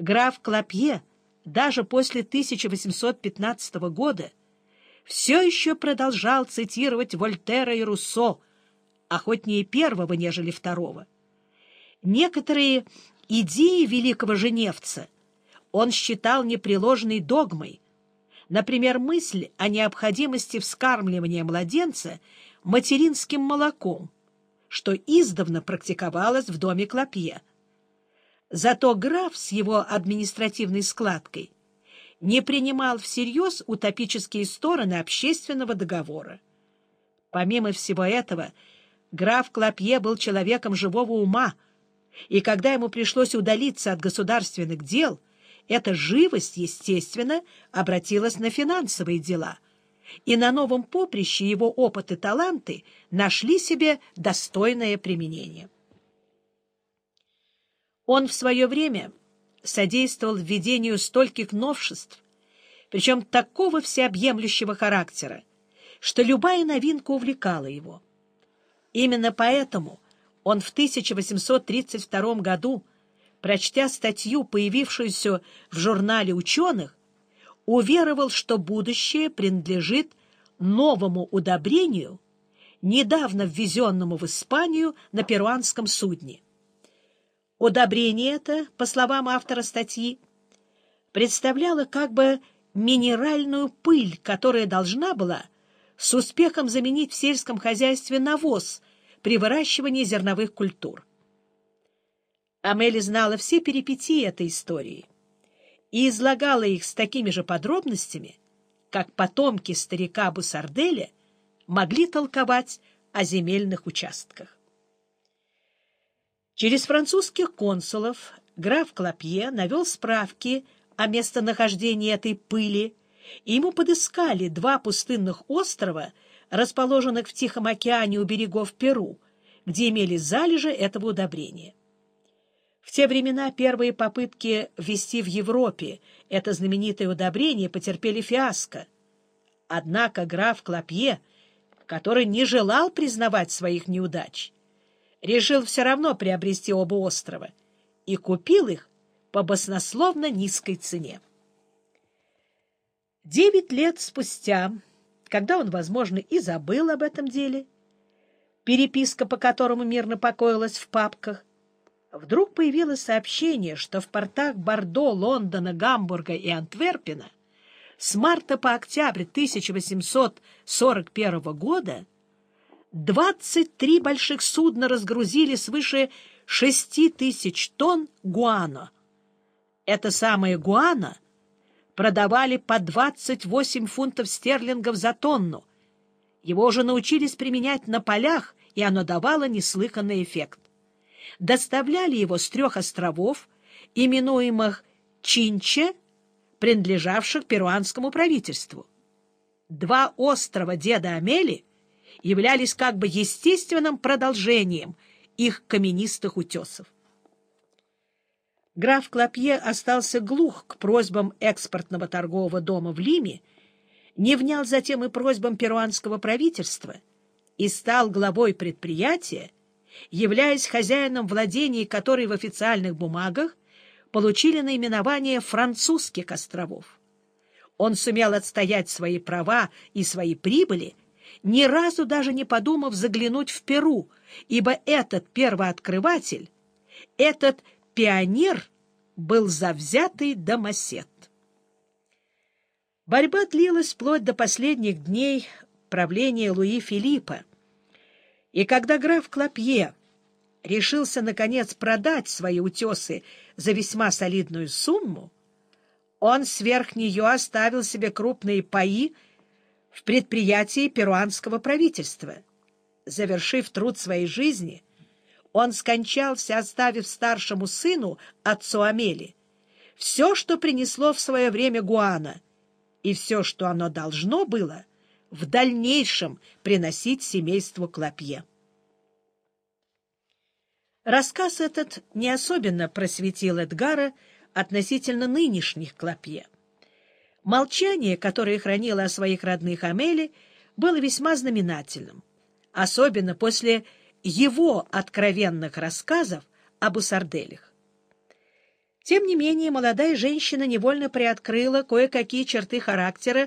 Граф Клопье даже после 1815 года все еще продолжал цитировать Вольтера и Руссо, охотнее первого, нежели второго. Некоторые идеи великого женевца он считал непреложной догмой, например, мысль о необходимости вскармливания младенца материнским молоком, что издавна практиковалось в доме Клопье. Зато граф с его административной складкой не принимал всерьез утопические стороны общественного договора. Помимо всего этого, граф Клопье был человеком живого ума, и когда ему пришлось удалиться от государственных дел, эта живость, естественно, обратилась на финансовые дела, и на новом поприще его опыт и таланты нашли себе достойное применение. Он в свое время содействовал введению стольких новшеств, причем такого всеобъемлющего характера, что любая новинка увлекала его. Именно поэтому он в 1832 году, прочтя статью, появившуюся в журнале ученых, уверовал, что будущее принадлежит новому удобрению, недавно ввезенному в Испанию на перуанском судне. Удобрение это, по словам автора статьи, представляло как бы минеральную пыль, которая должна была с успехом заменить в сельском хозяйстве навоз при выращивании зерновых культур. Амели знала все перипетии этой истории и излагала их с такими же подробностями, как потомки старика Бусарделя могли толковать о земельных участках. Через французских консулов граф Клопье навел справки о местонахождении этой пыли, и ему подыскали два пустынных острова, расположенных в Тихом океане у берегов Перу, где имели залежи этого удобрения. В те времена первые попытки ввести в Европе это знаменитое удобрение потерпели фиаско. Однако граф Клопье, который не желал признавать своих неудач, решил все равно приобрести оба острова и купил их по баснословно низкой цене. Девять лет спустя, когда он, возможно, и забыл об этом деле, переписка по которому мирно покоилась в папках, вдруг появилось сообщение, что в портах Бордо, Лондона, Гамбурга и Антверпена с марта по октябрь 1841 года 23 больших судна разгрузили свыше 6 тысяч тонн гуано. Это самое гуано продавали по 28 фунтов стерлингов за тонну. Его уже научились применять на полях, и оно давало неслыханный эффект. Доставляли его с трех островов, именуемых Чинче, принадлежавших перуанскому правительству. Два острова деда Амели — являлись как бы естественным продолжением их каменистых утесов. Граф Клопье остался глух к просьбам экспортного торгового дома в Лиме, не внял затем и просьбам перуанского правительства и стал главой предприятия, являясь хозяином владений, которые в официальных бумагах получили наименование французских островов. Он сумел отстоять свои права и свои прибыли ни разу даже не подумав заглянуть в Перу, ибо этот первооткрыватель, этот пионер был завзятый домосед. Борьба длилась вплоть до последних дней правления Луи Филиппа, и когда граф Клопье решился, наконец, продать свои утесы за весьма солидную сумму, он сверх нее оставил себе крупные паи в предприятии перуанского правительства. Завершив труд своей жизни, он скончался, оставив старшему сыну, отцу Амели, все, что принесло в свое время Гуана, и все, что оно должно было в дальнейшем приносить семейству Клопье. Рассказ этот не особенно просветил Эдгара относительно нынешних Клопье. Молчание, которое хранила о своих родных Амели, было весьма знаменательным, особенно после его откровенных рассказов об усарделях. Тем не менее, молодая женщина невольно приоткрыла кое-какие черты характера